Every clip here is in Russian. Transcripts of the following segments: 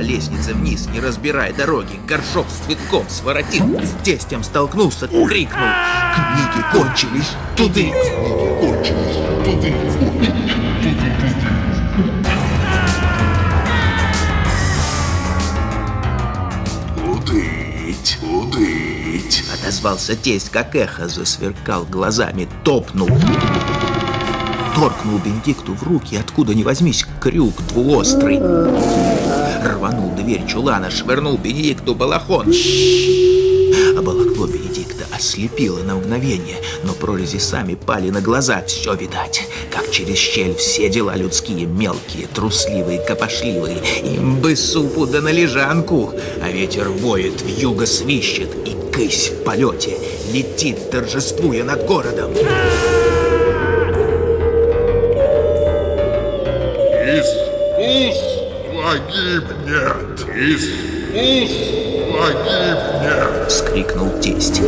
по лестнице вниз, не разбирая дороги. Горшок с цветком своротил, с тестем столкнулся, крикнул. Книги кончились, туды! Книги кончились, туды! Удыть, удыть. Отозвался тесть, как эхо, засверкал глазами, топнул. Торкнул Бенедикту в руки, откуда ни возьмись, крюк двуострый. Рванул дверь чулана, швырнул Бенедикту балахон. А балакло Бенедикта ослепило на мгновение, но прорези сами пали на глаза, все видать. Как через щель все дела людские, мелкие, трусливые, копошливые. Им бы супу да на лежанку, а ветер воет, в юго свищет, и кысь в полете летит, торжествуя над городом. Искусства гибнет! Искусства гибнет! Вскрикнул тесть.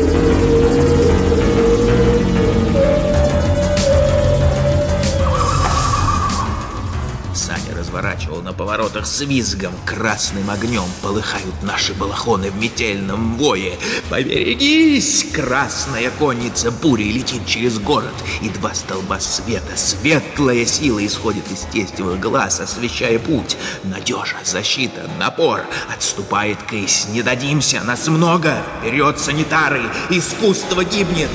Поворотах с визгом, красным огнем полыхают наши балахоны в метельном вое. Поберегись! Красная конница бурей летит через город, и два столба света, светлая сила исходит из тестевых глаз, освещая путь. Надежа, защита, напор. Отступает кысь, не дадимся, нас много. Вперед, санитары, искусство гибнет.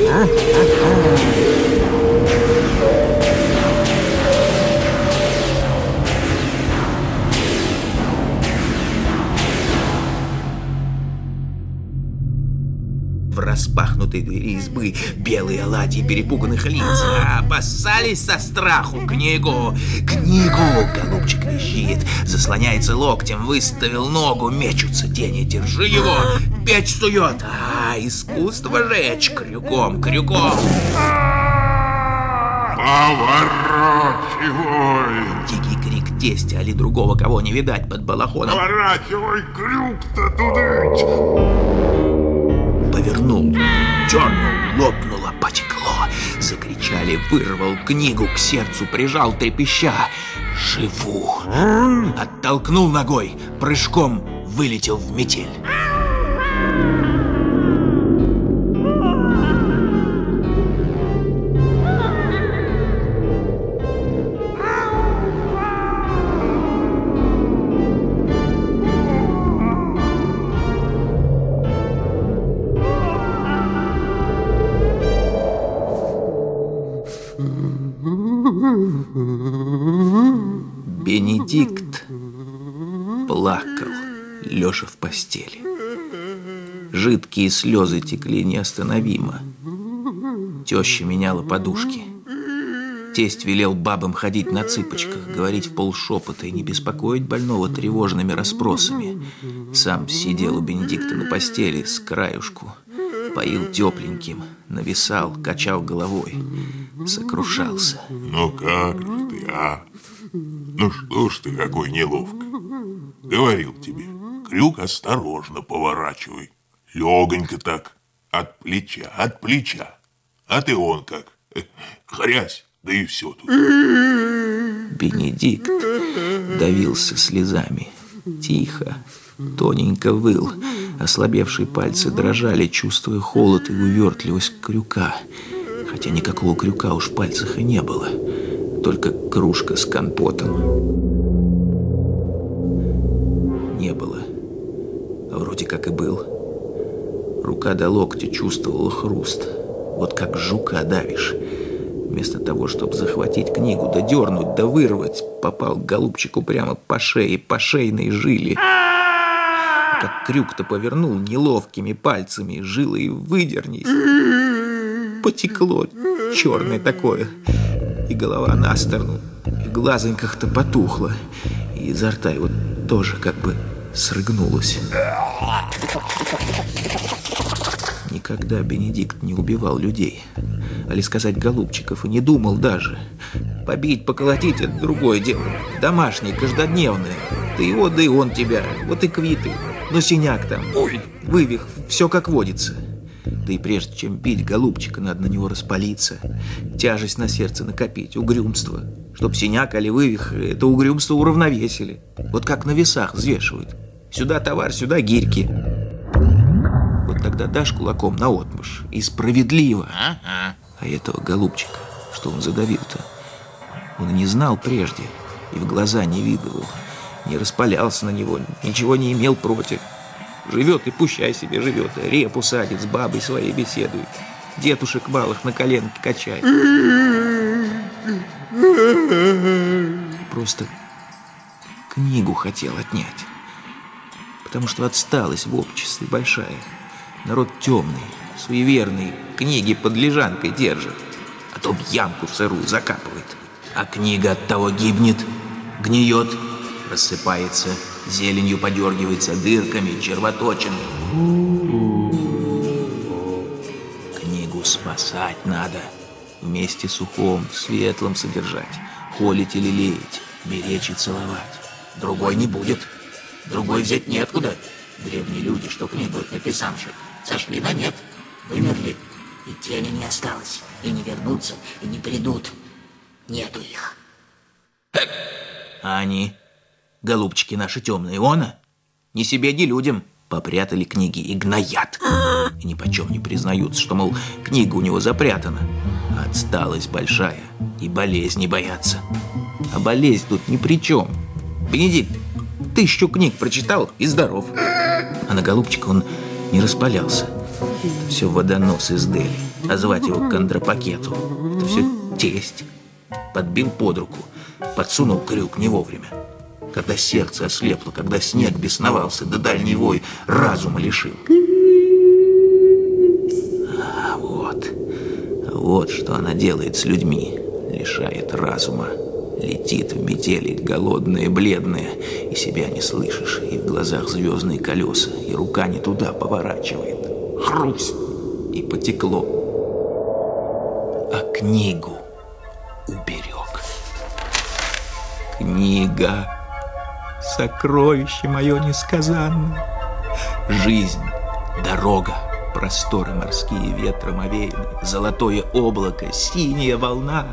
Распахнутой двери избы белые оладьи перепуганных лиц. Опасались со страху книгу. Книгу, голубчик визжит Заслоняется локтем, выставил ногу Мечутся тени, держи его. Печь сует, а искусство жечь Крюком, крюком. Поворачивай! Дикий крик тестя, али другого кого не видать под балахоном. Поворачивай крюк-то тудыть! Повернул, дернул, лопнуло, потекло Закричали, вырвал книгу, к сердцу прижал трепеща. Живу. Оттолкнул ногой, прыжком вылетел в метель Бенедикт плакал, лежа в постели. Жидкие слезы текли неостановимо. Теща меняла подушки. Тесть велел бабам ходить на цыпочках, говорить в полшепота и не беспокоить больного тревожными расспросами. Сам сидел у Бенедикта на постели с краюшку, поил тепленьким, нависал, качал головой, сокрушался. Ну как же ты, а? Ну что ж ты какой неловко. Говорил тебе, крюк осторожно поворачивай. Легонько так, от плеча, от плеча. А ты он как, хрясь, да и все тут. Бенедикт давился слезами. Тихо, тоненько выл. Ослабевшие пальцы дрожали, чувствуя холод и увертливость крюка. Хотя никакого крюка уж в пальцах и не было. Только кружка с компотом. Не было. А вроде как и был. Рука до локтя чувствовала хруст. Вот как жука давишь. Вместо того, чтобы захватить книгу, да дернуть, да вырвать, попал голубчику прямо по шее, по шейной жиле. Как крюк-то повернул неловкими пальцами, жилой выдернись. Потекло черное такое. И голова на сторону, и в глазоньках-то потухло. И изо рта его тоже как бы срыгнулось. Никогда Бенедикт не убивал людей. Али сказать голубчиков, и не думал даже. Побить, поколотить – это другое дело. Домашнее, каждодневное. Ты его, да и он тебя. Вот и квиты. Но синяк там, ой, вывих, все как водится. Да и прежде чем бить голубчика, надо на него распалиться. Тяжесть на сердце накопить, угрюмство. Чтоб синяк или вывих это угрюмство уравновесили. Вот как на весах взвешивают. Сюда товар, сюда гирьки. Вот тогда дашь кулаком на отмышь. И справедливо. А этого голубчика, что он задавил-то, он и не знал прежде, и в глаза не видывал, не распалялся на него, ничего не имел против. Живет и пущай себе живет, репу садит, с бабой своей беседует, детушек малых на коленке качает. Просто книгу хотел отнять, потому что отсталость в обществе большая. Народ темный, суеверный, книги под лежанкой держит, а то ямку сырую закапывает. А книга от того гибнет, гниет, рассыпается, зеленью подергивается дырками, червоточиной. Книгу спасать надо, вместе сухом, светлым содержать, холить или леять, беречь и целовать. Другой не будет, другой взять неоткуда. Древние люди, что книгу написавших, сошли на нет, вымерли. И тени не осталось, и не вернутся, и не придут. Нету их. А они, голубчики наши темные, она, ни себе, ни людям, попрятали книги и гноят. И ни почем не признаются, что, мол, книга у него запрятана. Отсталость большая, и болезни боятся. А болезнь тут ни при чем. Бенедикт, тысячу книг прочитал и здоров. А на голубчика он не распалялся. Это все водонос из Дели. А звать его к андропакету. Это все тесть. Подбил под руку, подсунул крюк не вовремя. Когда сердце ослепло, когда снег бесновался, да дальний вой разума лишил. А вот, вот что она делает с людьми. Лишает разума. Летит в метели, голодная, бледная, и себя не слышишь, и в глазах звездные колеса, и рука не туда поворачивает. Хрусь! И потекло. А книгу уберег. Книга — сокровище мое несказанное. Жизнь, дорога, просторы морские ветром овеяны, золотое облако, синяя волна.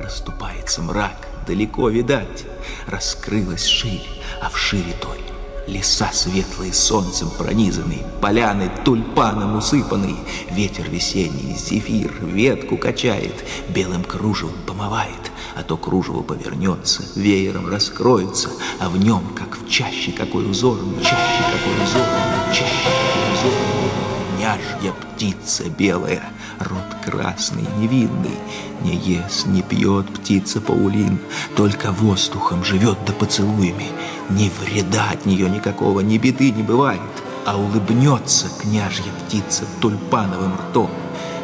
Расступается мрак, далеко видать, раскрылась ширь, а в шире той Леса светлые солнцем пронизанные, поляны тульпаном усыпанные, ветер весенний, зефир ветку качает, белым кружевом помывает, а то кружево повернется, веером раскроется, а в нем, как в чаще, какой узорный, чаще, какой узорный, чаще, какой узорный, няжья птица белая, рот красный, невинный, не ест, не пьет птица Паулин, только воздухом живет да поцелуями, ни вреда от нее никакого, ни беды не бывает, а улыбнется княжья птица тульпановым ртом,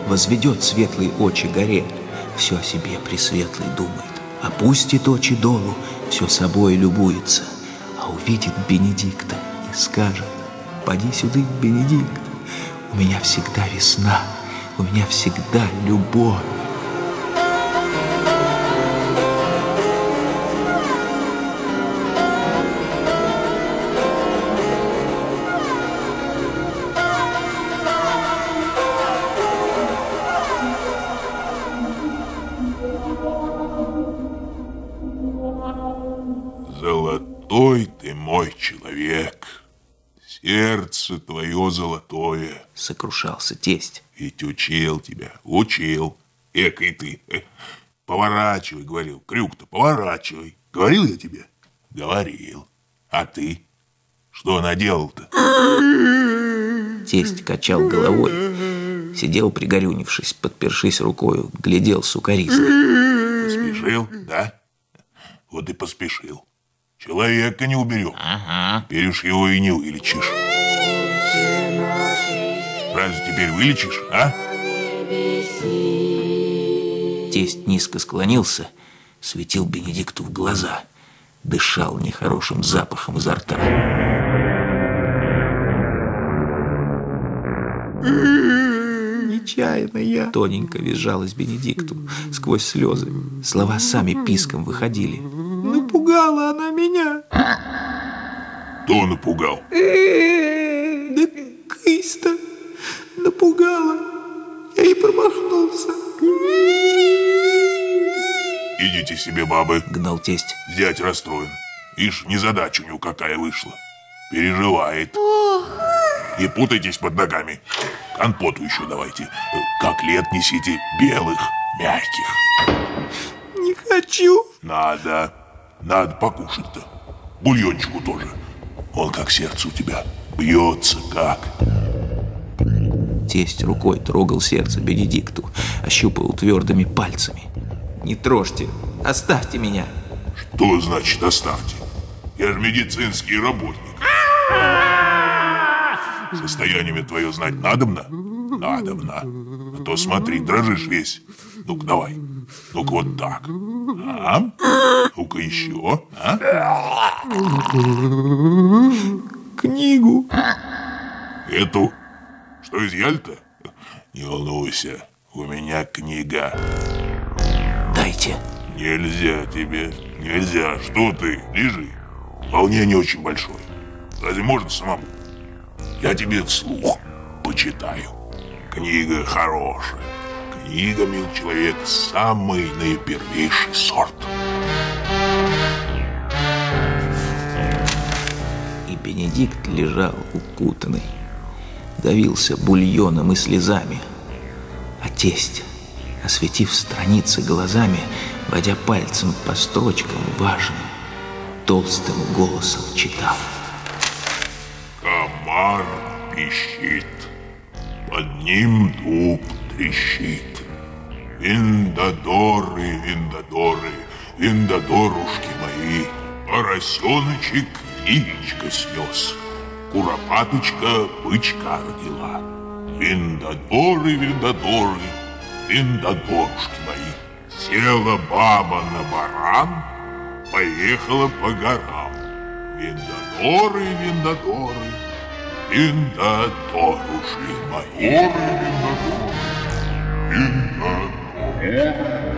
возведет светлые очи горе, все о себе пресветлый думает, опустит очи долу, все собой любуется, а увидит Бенедикта и скажет, «Поди сюда, Бенедикт, у меня всегда весна, у меня всегда любовь». Сокрушался тесть. Ведь учил тебя, учил. Экой ты. э, Поворачивай, говорил. Крюк-то поворачивай. Говорил я тебе? Говорил. А ты? Что наделал-то? Тесть качал головой, сидел пригорюнившись, подпершись рукою, глядел сукоризно. Поспешил, да? Вот и поспешил. Человека не уберем. Ага. Уж его и не вылечишь. Разве теперь вылечишь, а? Тесть низко склонился, светил Бенедикту в глаза, дышал нехорошим запахом изо рта. Нечаянно я. Тоненько визжалась Бенедикту сквозь слезы. Слова сами писком выходили. Напугала она меня. Кто напугал? Да кысь-то напугала. Я и промахнулся. Идите себе, бабы. Гнал тесть. Зять расстроен. Ишь, незадача у него какая вышла. переживает. Не путайтесь под ногами. Компоту еще давайте. Котлет несите белых, мягких. Не хочу. Надо. Надо покушать-то. Бульончику тоже. Он как сердце у тебя. Бьется как. Тесть рукой трогал сердце Бенедикту, ощупывал твердыми пальцами. «Не трожьте! Оставьте меня!» Что значит оставьте? Я же медицинский работник. Состояние твое знать надобно? Надобно. А то смотри, дрожишь весь. Ну-ка давай. Ну-ка вот так. А? Ну-ка еще. А? «Книгу!» Эту? Что изъяли-то? Не волнуйся, у меня книга. «Дайте!» Нельзя тебе, нельзя. Что ты? Лежи. Волнение очень большое. Разве можно самому? Я тебе вслух почитаю. Книга хорошая. Книга, мил человек, самый наипервейший сорт. И Бенедикт лежал укутанный, давился бульоном и слезами, а тесть, осветив страницы глазами, водя пальцем по строчкам важным, толстым голосом читал. Комар пищит, под ним дуб трещит. Виндадоры, виндадоры, виндадорушки мои, поросеночек яичко снес, куропаточка бычка родила. Виндадоры, виндадоры, виндадорушки мои, села баба на баран, поехала по горам. Виндадоры, виндадоры, виндадорушки мои. Виндадоры,